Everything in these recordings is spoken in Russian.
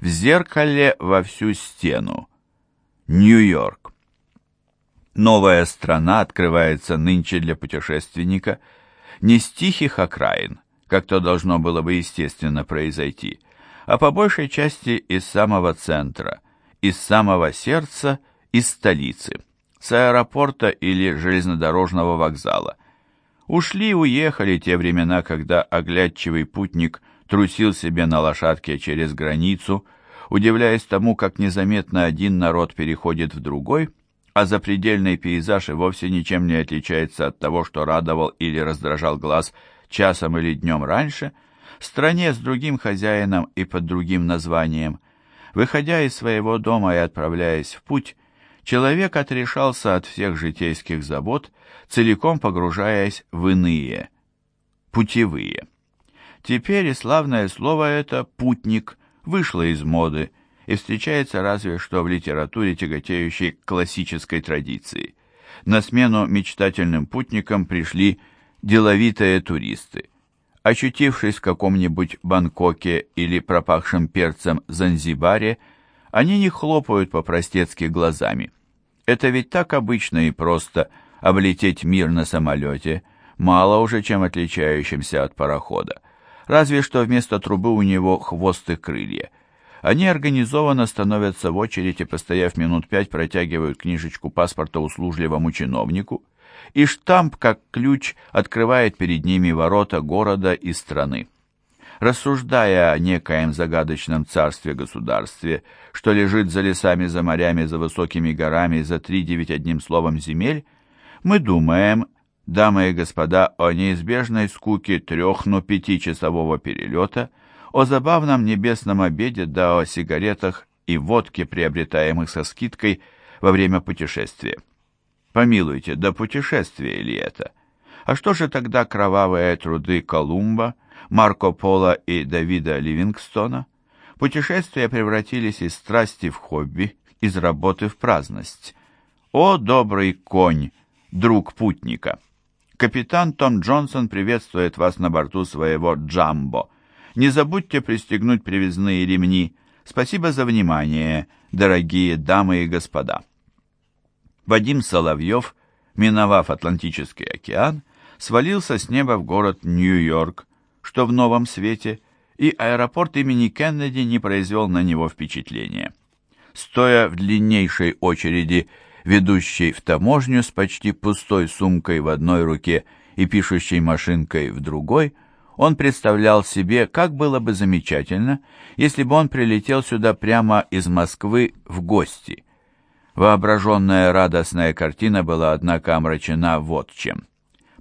В зеркале во всю стену. Нью-Йорк. Новая страна открывается нынче для путешественника не с тихих окраин, как то должно было бы естественно произойти, а по большей части из самого центра, из самого сердца, из столицы, с аэропорта или железнодорожного вокзала. Ушли-уехали те времена, когда оглядчивый путник трусил себе на лошадке через границу, удивляясь тому, как незаметно один народ переходит в другой, а запредельный пейзаж и вовсе ничем не отличается от того, что радовал или раздражал глаз часом или днем раньше, в стране с другим хозяином и под другим названием. Выходя из своего дома и отправляясь в путь, человек отрешался от всех житейских забот, целиком погружаясь в иные, путевые. Теперь и славное слово это «путник» вышло из моды и встречается разве что в литературе, тяготеющей к классической традиции. На смену мечтательным путникам пришли деловитые туристы. Очутившись в каком-нибудь Бангкоке или пропахшем перцем Занзибаре, они не хлопают по-простецки глазами. Это ведь так обычно и просто облететь мир на самолете, мало уже чем отличающимся от парохода. Разве что вместо трубы у него хвост и крылья. Они организованно становятся в очередь и, постояв минут пять, протягивают книжечку паспорта услужливому чиновнику, и штамп, как ключ, открывает перед ними ворота города и страны рассуждая о некоем загадочном царстве-государстве, что лежит за лесами, за морями, за высокими горами, за три девять одним словом земель, мы думаем, дамы и господа, о неизбежной скуке трех, но пятичасового перелета, о забавном небесном обеде, да о сигаретах и водке, приобретаемых со скидкой во время путешествия. Помилуйте, да путешествие ли это? А что же тогда кровавые труды Колумба, Марко Поло и Давида Ливингстона, путешествия превратились из страсти в хобби, из работы в праздность. О, добрый конь, друг путника! Капитан Том Джонсон приветствует вас на борту своего «Джамбо». Не забудьте пристегнуть привязные ремни. Спасибо за внимание, дорогие дамы и господа. Вадим Соловьев, миновав Атлантический океан, свалился с неба в город Нью-Йорк, что в новом свете, и аэропорт имени Кеннеди не произвел на него впечатления. Стоя в длиннейшей очереди, ведущей в таможню с почти пустой сумкой в одной руке и пишущей машинкой в другой, он представлял себе, как было бы замечательно, если бы он прилетел сюда прямо из Москвы в гости. Воображенная радостная картина была, однако, омрачена вот чем.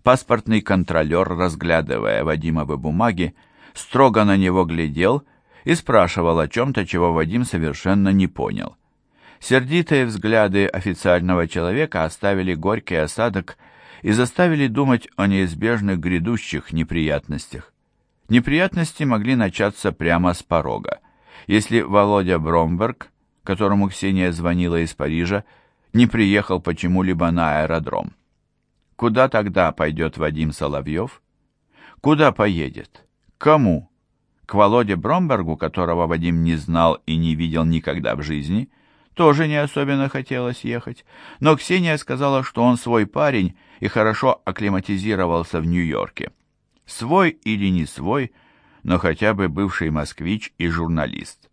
Паспортный контролер, разглядывая Вадимовы бумаги, строго на него глядел и спрашивал о чем-то, чего Вадим совершенно не понял. Сердитые взгляды официального человека оставили горький осадок и заставили думать о неизбежных грядущих неприятностях. Неприятности могли начаться прямо с порога. Если Володя Бромберг, которому Ксения звонила из Парижа, не приехал почему-либо на аэродром. Куда тогда пойдет Вадим Соловьев? Куда поедет? Кому? К Володе Бромбергу, которого Вадим не знал и не видел никогда в жизни, тоже не особенно хотелось ехать, но Ксения сказала, что он свой парень и хорошо акклиматизировался в Нью-Йорке. Свой или не свой, но хотя бы бывший москвич и журналист.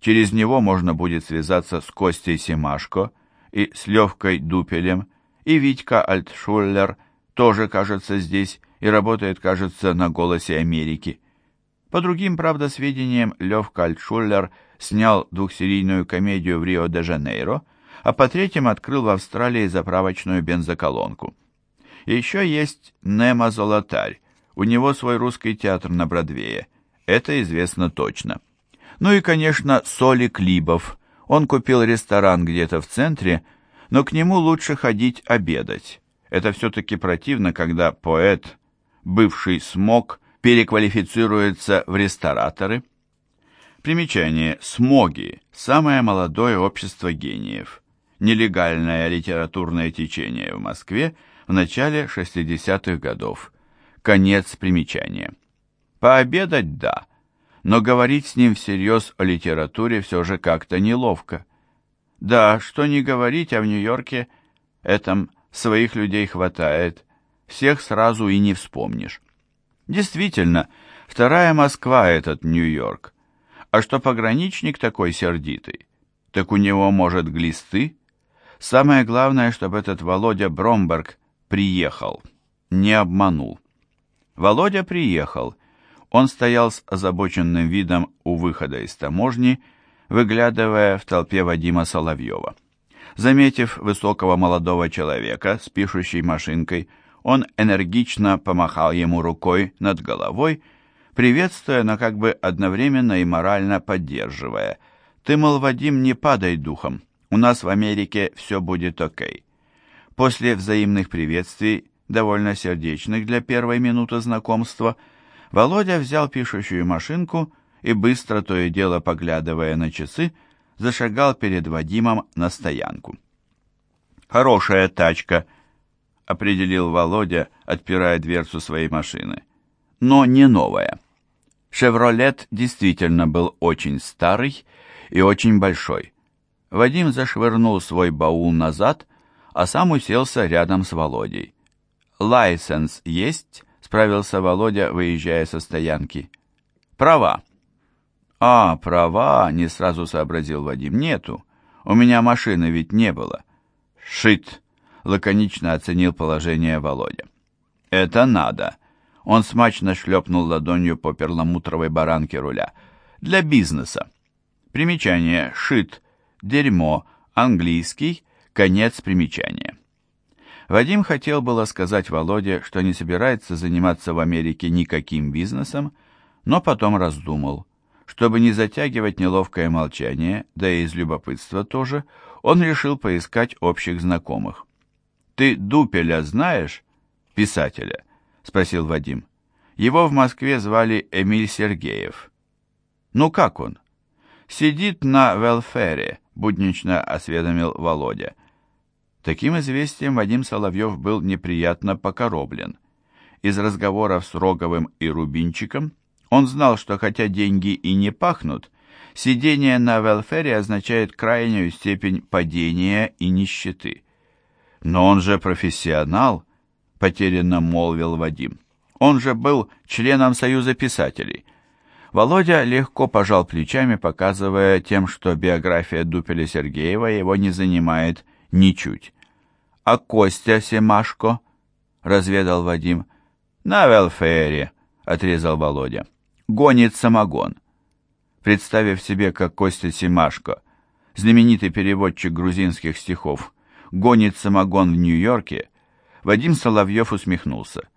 Через него можно будет связаться с Костей Семашко и с Левкой Дупелем, и Витька Альтшуллер тоже, кажется, здесь и работает, кажется, на «Голосе Америки». По другим, правда, сведениям, Левка Альтшуллер снял двухсерийную комедию в Рио-де-Жанейро, а по третьим открыл в Австралии заправочную бензоколонку. Еще есть Немо Золотарь, у него свой русский театр на Бродвее, это известно точно. Ну и, конечно, Соли Клибов, он купил ресторан где-то в центре, но к нему лучше ходить обедать. Это все-таки противно, когда поэт, бывший смог, переквалифицируется в рестораторы. Примечание. Смоги – самое молодое общество гениев. Нелегальное литературное течение в Москве в начале 60-х годов. Конец примечания. Пообедать – да, но говорить с ним всерьез о литературе все же как-то неловко. Да, что не говорить, а в Нью-Йорке этом своих людей хватает, всех сразу и не вспомнишь. Действительно, вторая Москва этот Нью-Йорк. А что пограничник такой сердитый? Так у него, может, глисты? Самое главное, чтобы этот Володя Бромберг приехал, не обманул. Володя приехал. Он стоял с озабоченным видом у выхода из таможни, выглядывая в толпе Вадима Соловьева. Заметив высокого молодого человека с пишущей машинкой, он энергично помахал ему рукой над головой, приветствуя, но как бы одновременно и морально поддерживая. «Ты, мол, Вадим, не падай духом, у нас в Америке все будет окей». После взаимных приветствий, довольно сердечных для первой минуты знакомства, Володя взял пишущую машинку и, быстро то и дело поглядывая на часы, зашагал перед Вадимом на стоянку. «Хорошая тачка», — определил Володя, отпирая дверцу своей машины. «Но не новая». «Шевролет» действительно был очень старый и очень большой. Вадим зашвырнул свой баул назад, а сам уселся рядом с Володей. «Лайсенс есть?» — справился Володя, выезжая со стоянки. «Права». «А, права!» — не сразу сообразил Вадим. «Нету. У меня машины ведь не было». «Шит!» — лаконично оценил положение Володя. «Это надо!» Он смачно шлепнул ладонью по перламутровой баранке руля. «Для бизнеса!» Примечание «шит» — дерьмо, английский, конец примечания. Вадим хотел было сказать Володе, что не собирается заниматься в Америке никаким бизнесом, но потом раздумал. Чтобы не затягивать неловкое молчание, да и из любопытства тоже, он решил поискать общих знакомых. «Ты Дупеля знаешь?» «Писателя?» — спросил Вадим. Его в Москве звали Эмиль Сергеев. «Ну как он?» «Сидит на велфере», — буднично осведомил Володя. Таким известием Вадим Соловьев был неприятно покороблен. Из разговоров с Роговым и Рубинчиком он знал, что хотя деньги и не пахнут, сидение на велфере означает крайнюю степень падения и нищеты. «Но он же профессионал», — потерянно молвил Вадим. «Он же был членом Союза писателей». Володя легко пожал плечами, показывая тем, что биография Дупеля Сергеева его не занимает ничуть. «А Костя Семашко?» — разведал Вадим. «На велфере», — отрезал Володя гонит самогон. Представив себе, как Костя Симашко, знаменитый переводчик грузинских стихов, гонит самогон в Нью-Йорке, Вадим Соловьев усмехнулся.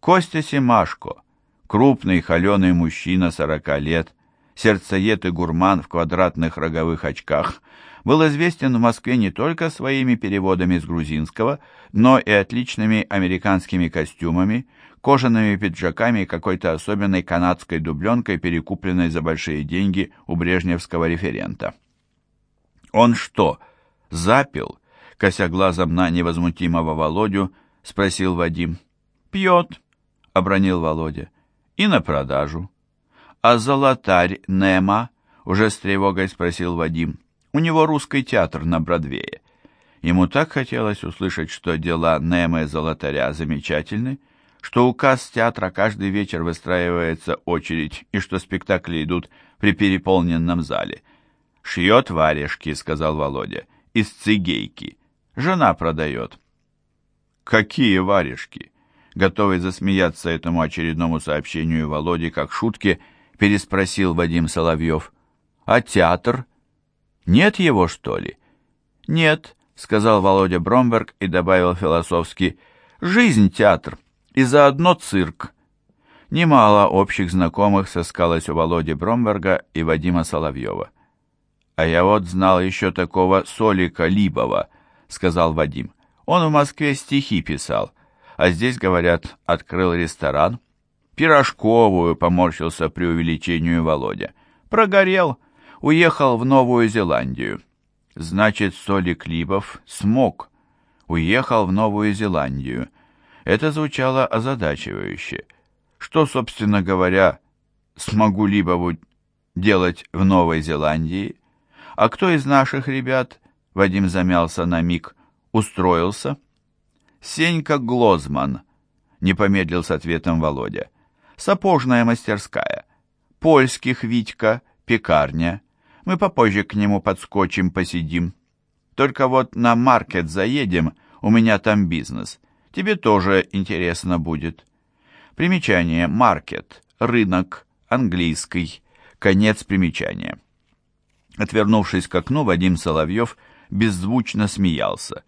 Костя Симашко, крупный холеный мужчина сорока лет, сердцеед и гурман в квадратных роговых очках, был известен в Москве не только своими переводами с грузинского, но и отличными американскими костюмами, кожаными пиджаками и какой-то особенной канадской дубленкой, перекупленной за большие деньги у брежневского референта. «Он что, запил?» — кося глазом на невозмутимого Володю, спросил Вадим. «Пьет», — обронил Володя, — «и на продажу». «А золотарь Нема?» — уже с тревогой спросил Вадим. «У него русский театр на Бродвее». Ему так хотелось услышать, что дела Немы Золотаря замечательны, — что указ театра каждый вечер выстраивается очередь и что спектакли идут при переполненном зале. «Шьет варежки», — сказал Володя, — «из цигейки. Жена продает». «Какие варежки?» Готовый засмеяться этому очередному сообщению Володе как шутке, переспросил Вадим Соловьев. «А театр? Нет его, что ли?» «Нет», — сказал Володя Бромберг и добавил философски, «жизнь театр» и заодно цирк. Немало общих знакомых сыскалось у Володи Бромберга и Вадима Соловьева. «А я вот знал еще такого Солика Либова», — сказал Вадим. «Он в Москве стихи писал, а здесь, говорят, открыл ресторан». «Пирожковую», — поморщился при увеличению Володя. «Прогорел, уехал в Новую Зеландию». «Значит, Солик Либов смог. Уехал в Новую Зеландию», это звучало озадачивающе. Что, собственно говоря, смогу либо делать в Новой Зеландии, а кто из наших ребят, Вадим замялся на миг, устроился? Сенька Глозман, не помедлил с ответом Володя. Сапожная мастерская. Польских Витька, пекарня. Мы попозже к нему подскочим, посидим. Только вот на маркет заедем, у меня там бизнес. Тебе тоже интересно будет. Примечание. Маркет. Рынок. Английский. Конец примечания. Отвернувшись к окну, Вадим Соловьев беззвучно смеялся.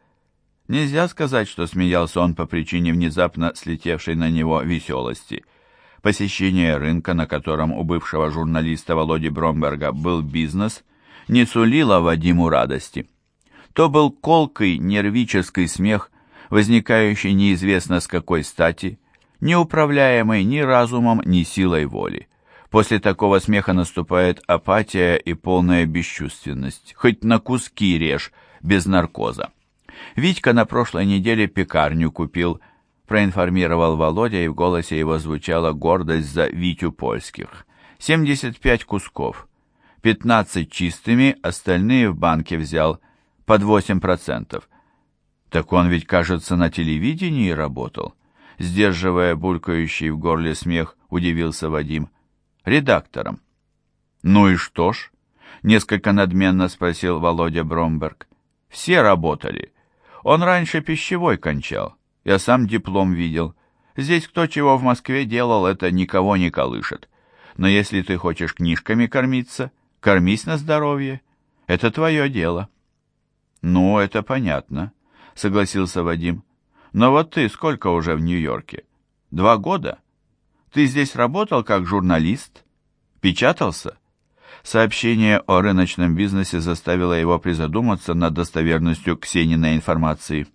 Нельзя сказать, что смеялся он по причине внезапно слетевшей на него веселости. Посещение рынка, на котором у бывшего журналиста Володи Бромберга был бизнес, не сулило Вадиму радости. То был колкий, нервический смех, возникающий неизвестно с какой стати, не управляемый ни разумом, ни силой воли. После такого смеха наступает апатия и полная бесчувственность. Хоть на куски режь, без наркоза. Витька на прошлой неделе пекарню купил, проинформировал Володя, и в голосе его звучала гордость за Витю Польских. 75 кусков. 15 чистыми, остальные в банке взял под 8%. Так он ведь, кажется, на телевидении работал. Сдерживая булькающий в горле смех, удивился Вадим. Редактором. Ну и что ж? Несколько надменно спросил Володя Бромберг. Все работали. Он раньше пищевой кончал. Я сам диплом видел. Здесь кто чего в Москве делал, это никого не колышет. Но если ты хочешь книжками кормиться, кормись на здоровье. Это твое дело. Ну, это понятно, согласился Вадим. Но вот ты сколько уже в Нью-Йорке? Два года? Ты здесь работал как журналист? Печатался? Сообщение о рыночном бизнесе заставило его призадуматься над достоверностью Ксениной информации.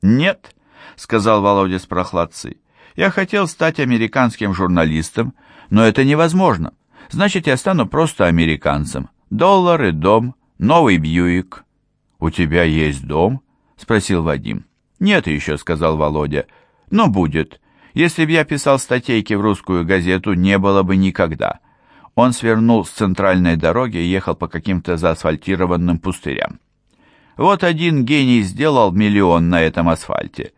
«Нет», — сказал Володя с прохладцей, — «я хотел стать американским журналистом, но это невозможно. Значит, я стану просто американцем. Доллары, дом, новый Бьюик». «У тебя есть дом?» — спросил Вадим. «Нет еще», — сказал Володя, — «но будет. Если б я писал статейки в русскую газету, не было бы никогда». Он свернул с центральной дороги и ехал по каким-то заасфальтированным пустырям. Вот один гений сделал миллион на этом асфальте.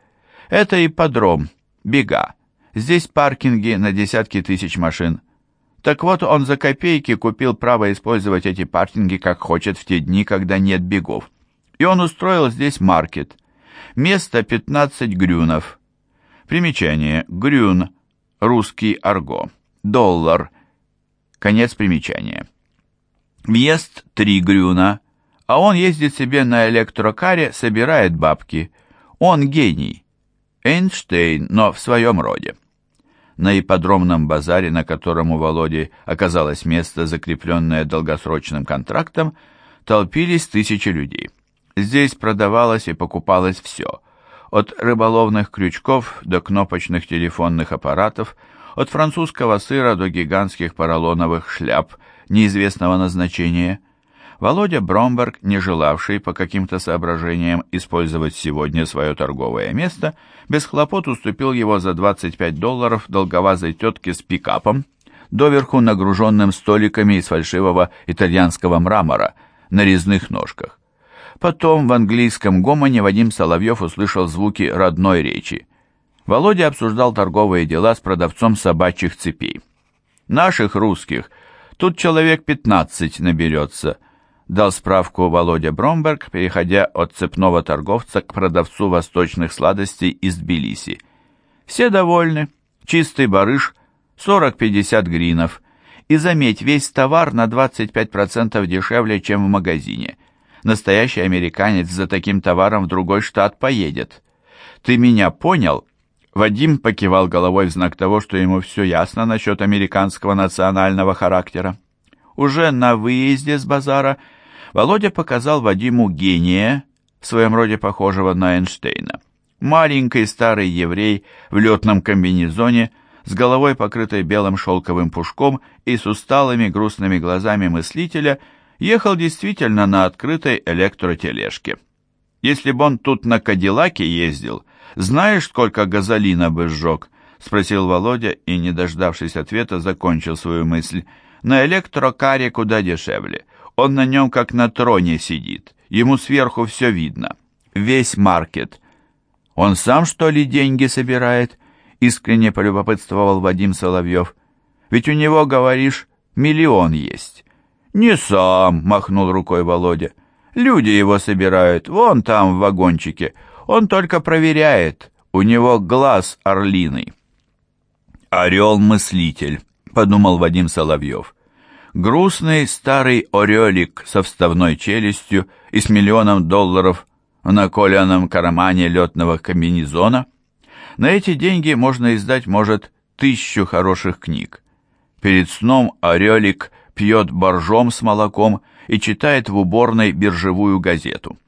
Это ипподром, бега. Здесь паркинги на десятки тысяч машин. Так вот, он за копейки купил право использовать эти паркинги как хочет в те дни, когда нет бегов. И он устроил здесь маркет. Место 15 грюнов. Примечание. Грюн. Русский арго. Доллар. Конец примечания. Въезд три грюна, а он ездит себе на электрокаре, собирает бабки. Он гений. Эйнштейн, но в своем роде. На ипподромном базаре, на котором у Володи оказалось место, закрепленное долгосрочным контрактом, толпились тысячи людей. Здесь продавалось и покупалось все. От рыболовных крючков до кнопочных телефонных аппаратов – от французского сыра до гигантских поролоновых шляп неизвестного назначения. Володя Бромберг, не желавший по каким-то соображениям использовать сегодня свое торговое место, без хлопот уступил его за 25 долларов долговазой тетке с пикапом, доверху нагруженным столиками из фальшивого итальянского мрамора на резных ножках. Потом в английском гомоне Вадим Соловьев услышал звуки родной речи. Володя обсуждал торговые дела с продавцом собачьих цепей. «Наших русских тут человек 15 наберется», дал справку Володя Бромберг, переходя от цепного торговца к продавцу восточных сладостей из Тбилиси. Все довольны. Чистый барыш, 40-50 гринов. И заметь, весь товар на 25% дешевле, чем в магазине. Настоящий американец за таким товаром в другой штат поедет. Ты меня понял? Вадим покивал головой в знак того, что ему все ясно насчет американского национального характера. Уже на выезде с базара Володя показал Вадиму гения, в своем роде похожего на Эйнштейна. Маленький старый еврей в летном комбинезоне, с головой покрытой белым шелковым пушком и с усталыми грустными глазами мыслителя, ехал действительно на открытой электротележке. Если бы он тут на Кадиллаке ездил, знаешь, сколько газолина бы сжег?» спросил Володя и, не дождавшись ответа, закончил свою мысль. «На электрокаре куда дешевле. Он на нем как на троне сидит. Ему сверху все видно. Весь маркет. Он сам, что ли, деньги собирает?» Искренне полюбопытствовал Вадим Соловьев. «Ведь у него, говоришь, миллион есть». «Не сам», — махнул рукой Володя. «Люди его собирают, вон там, в вагончике. Он только проверяет. У него глаз орлиный». «Орел-мыслитель», — подумал Вадим Соловьев. Грустный старый орелик со вставной челюстью и с миллионом долларов в наколенном кармане летного комбинезона. На эти деньги можно издать, может, тысячу хороших книг. Перед сном орелик пьет боржом с молоком и читает в уборной биржевую газету.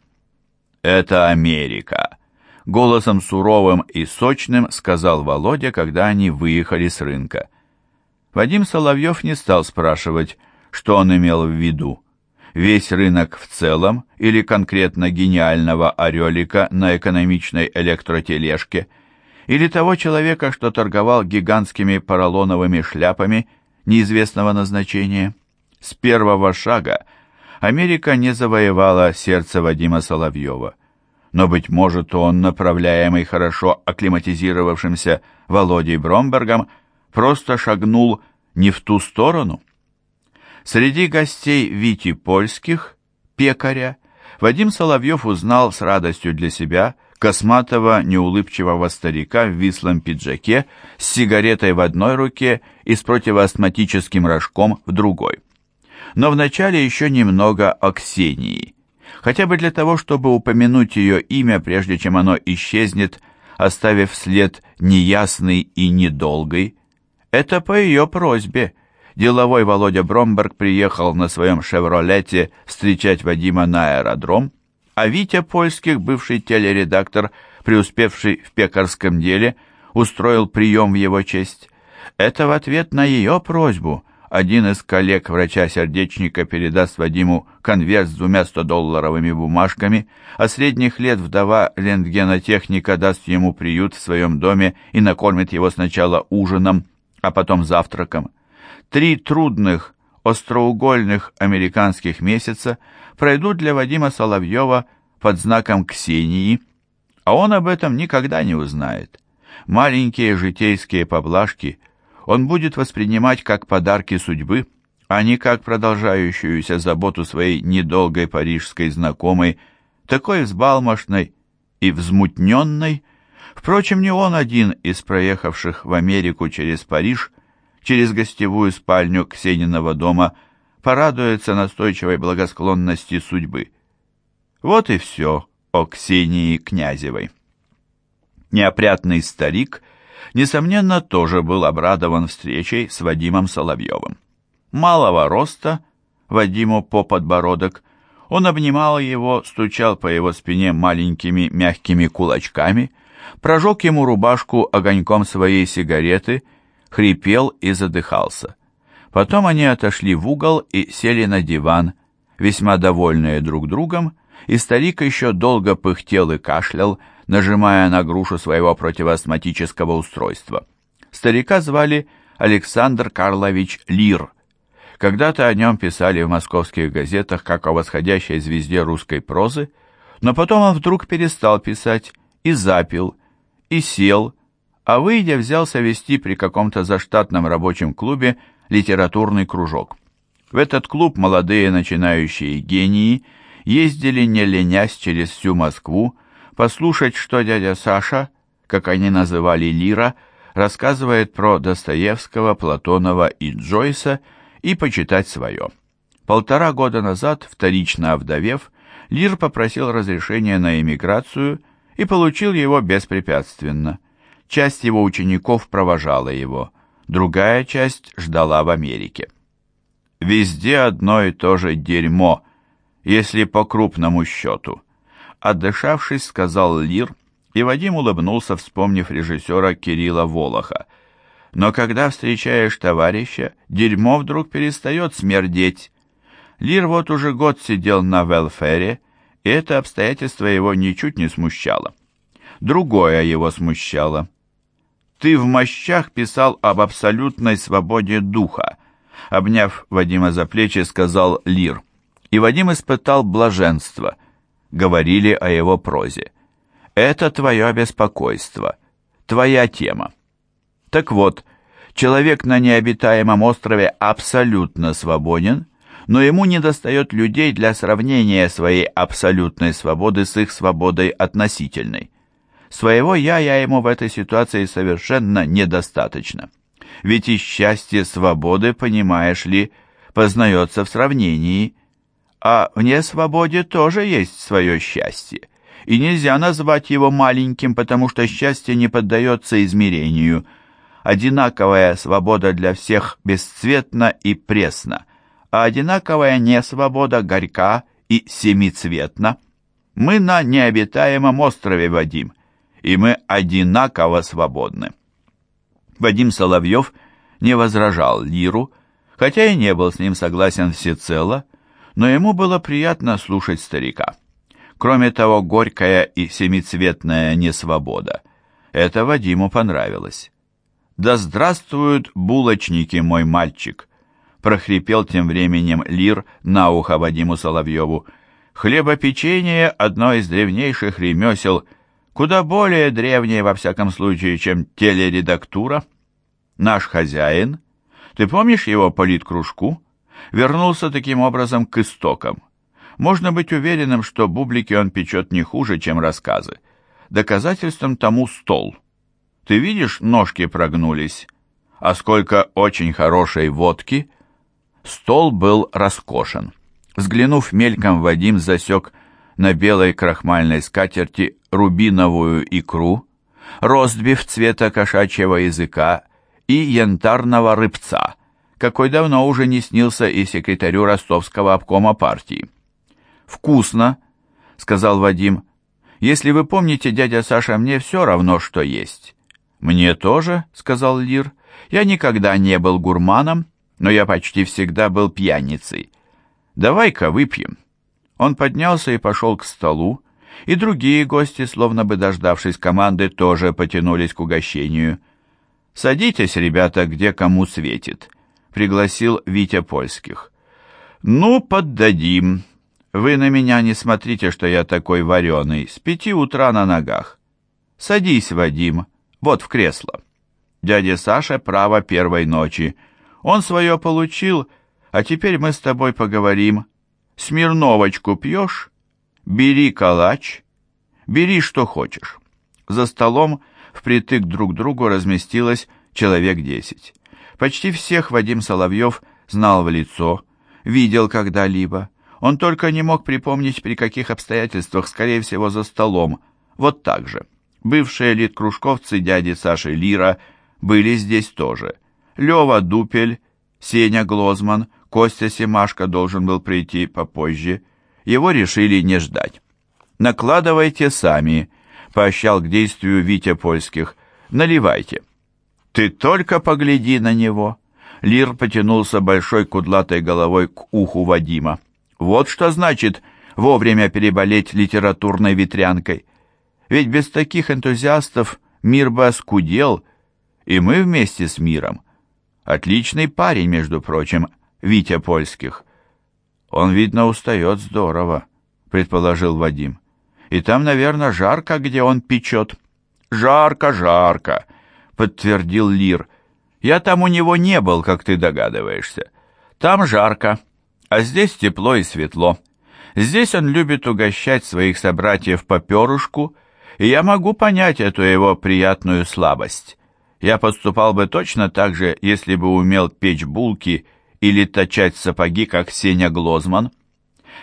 «Это Америка», голосом суровым и сочным сказал Володя, когда они выехали с рынка. Вадим Соловьев не стал спрашивать, что он имел в виду. Весь рынок в целом или конкретно гениального орелика на экономичной электротележке или того человека, что торговал гигантскими поролоновыми шляпами неизвестного назначения. С первого шага Америка не завоевала сердце Вадима Соловьева но, быть может, он, направляемый хорошо акклиматизировавшимся Володей Бромбергом, просто шагнул не в ту сторону. Среди гостей Вити Польских, пекаря, Вадим Соловьев узнал с радостью для себя косматого неулыбчивого старика в вислом пиджаке с сигаретой в одной руке и с противоастматическим рожком в другой. Но вначале еще немного о Ксении – хотя бы для того, чтобы упомянуть ее имя, прежде чем оно исчезнет, оставив след неясный и недолгий. Это по ее просьбе. Деловой Володя Бромберг приехал на своем «Шевролете» встречать Вадима на аэродром, а Витя Польских, бывший телередактор, преуспевший в пекарском деле, устроил прием в его честь. Это в ответ на ее просьбу – один из коллег врача-сердечника передаст Вадиму конверт с двумя 100-долларовыми бумажками, а средних лет вдова рентгенотехника даст ему приют в своем доме и накормит его сначала ужином, а потом завтраком. Три трудных, остроугольных американских месяца пройдут для Вадима Соловьева под знаком Ксении, а он об этом никогда не узнает. Маленькие житейские поблажки – он будет воспринимать как подарки судьбы, а не как продолжающуюся заботу своей недолгой парижской знакомой, такой взбалмошной и взмутненной. Впрочем, не он один из проехавших в Америку через Париж, через гостевую спальню Ксениного дома, порадуется настойчивой благосклонности судьбы. Вот и все о Ксении Князевой. Неопрятный старик — несомненно, тоже был обрадован встречей с Вадимом Соловьевым. Малого роста, Вадиму по подбородок, он обнимал его, стучал по его спине маленькими мягкими кулачками, прожег ему рубашку огоньком своей сигареты, хрипел и задыхался. Потом они отошли в угол и сели на диван, весьма довольные друг другом, и старик еще долго пыхтел и кашлял, нажимая на грушу своего противоастматического устройства. Старика звали Александр Карлович Лир. Когда-то о нем писали в московских газетах как о восходящей звезде русской прозы, но потом он вдруг перестал писать и запил, и сел, а выйдя взялся вести при каком-то заштатном рабочем клубе литературный кружок. В этот клуб молодые начинающие гении ездили не ленясь через всю Москву, послушать, что дядя Саша, как они называли Лира, рассказывает про Достоевского, Платонова и Джойса, и почитать свое. Полтора года назад, вторично овдовев, Лир попросил разрешения на эмиграцию и получил его беспрепятственно. Часть его учеников провожала его, другая часть ждала в Америке. Везде одно и то же дерьмо, если по крупному счету – Отдышавшись, сказал Лир, и Вадим улыбнулся, вспомнив режиссера Кирилла Волоха. Но когда встречаешь товарища, дерьмо вдруг перестает смердеть. Лир вот уже год сидел на велфере, и это обстоятельство его ничуть не смущало. Другое его смущало. Ты в мощах писал об абсолютной свободе духа. Обняв Вадима за плечи, сказал Лир. И Вадим испытал блаженство. Говорили о его прозе. Это твое беспокойство, твоя тема. Так вот, человек на необитаемом острове абсолютно свободен, но ему недостает людей для сравнения своей абсолютной свободы с их свободой относительной. Своего «я» я ему в этой ситуации совершенно недостаточно. Ведь и счастье свободы, понимаешь ли, познается в сравнении, а в несвободе тоже есть свое счастье, и нельзя назвать его маленьким, потому что счастье не поддается измерению. Одинаковая свобода для всех бесцветна и пресна, а одинаковая несвобода горька и семицветна. Мы на необитаемом острове, Вадим, и мы одинаково свободны. Вадим Соловьев не возражал Лиру, хотя и не был с ним согласен всецело, но ему было приятно слушать старика. Кроме того, горькая и семицветная несвобода. Это Вадиму понравилось. «Да здравствуют булочники, мой мальчик!» прохрипел тем временем Лир на ухо Вадиму Соловьеву. «Хлебопечение — одно из древнейших ремесел — куда более древнее, во всяком случае, чем телередактура. Наш хозяин, ты помнишь его политкружку, вернулся таким образом к истокам. Можно быть уверенным, что бублики он печет не хуже, чем рассказы. Доказательством тому стол. Ты видишь, ножки прогнулись. А сколько очень хорошей водки. Стол был роскошен. Взглянув мельком, Вадим засек на белой крахмальной скатерти рубиновую икру, ростбиф цвета кошачьего языка и янтарного рыбца, какой давно уже не снился и секретарю ростовского обкома партии. «Вкусно», — сказал Вадим. «Если вы помните, дядя Саша, мне все равно, что есть». «Мне тоже», — сказал Лир. «Я никогда не был гурманом, но я почти всегда был пьяницей. Давай-ка выпьем». Он поднялся и пошел к столу, и другие гости, словно бы дождавшись команды, тоже потянулись к угощению. «Садитесь, ребята, где кому светит», — пригласил Витя Польских. «Ну, поддадим. Вы на меня не смотрите, что я такой вареный, с пяти утра на ногах. Садись, Вадим, вот в кресло. Дядя Саша право первой ночи. Он свое получил, а теперь мы с тобой поговорим Смирновочку пьешь? Бери калач, бери что хочешь. За столом впритык друг к другу разместилось человек десять. Почти всех Вадим Соловьев знал в лицо, видел когда-либо. Он только не мог припомнить, при каких обстоятельствах, скорее всего, за столом. Вот так же. Бывшие литкружковцы дяди Саши Лира были здесь тоже. Лева Дупель, Сеня Глозман, Костя Семашко должен был прийти попозже. Его решили не ждать. «Накладывайте сами», — поощрял к действию Витя Польских. «Наливайте». «Ты только погляди на него!» Лир потянулся большой кудлатой головой к уху Вадима. «Вот что значит вовремя переболеть литературной ветрянкой. Ведь без таких энтузиастов мир бы оскудел, и мы вместе с миром. Отличный парень, между прочим, Витя Польских. Он, видно, устает здорово, предположил Вадим. И там, наверное, жарко, где он печет. Жарко, жарко, подтвердил Лир. Я там у него не был, как ты догадываешься. Там жарко, а здесь тепло и светло. Здесь он любит угощать своих собратьев по перышку, и я могу понять эту его приятную слабость. Я поступал бы точно так же, если бы умел печь булки или точать сапоги, как Сеня Глозман.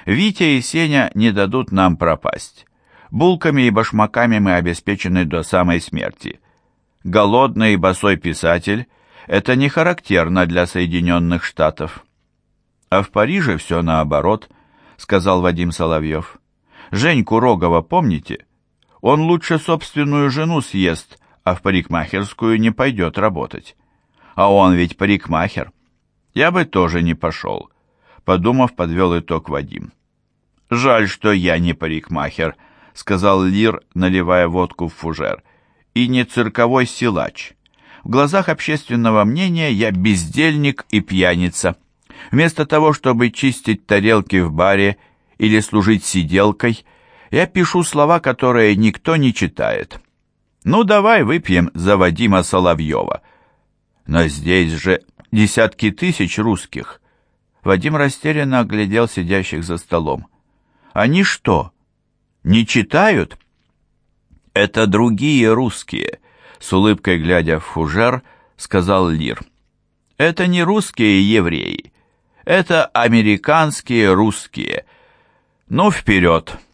Витя и Сеня не дадут нам пропасть. Булками и башмаками мы обеспечены до самой смерти. Голодный и босой писатель – это не характерно для Соединенных Штатов. А в Париже все наоборот, сказал Вадим Соловьев. Женьку Рогова помните? Он лучше собственную жену съест, а в парикмахерскую не пойдет работать. А он ведь парикмахер. Я бы тоже не пошел. Подумав, подвел итог Вадим. «Жаль, что я не парикмахер», — сказал Лир, наливая водку в фужер. «И не цирковой силач. В глазах общественного мнения я бездельник и пьяница. Вместо того, чтобы чистить тарелки в баре или служить сиделкой, я пишу слова, которые никто не читает. Ну, давай выпьем за Вадима Соловьева. Но здесь же десятки тысяч русских. Вадим растерянно оглядел сидящих за столом. Они что, не читают? Это другие русские, с улыбкой глядя в фужер, сказал Лир. Это не русские евреи, это американские русские. Ну, вперед!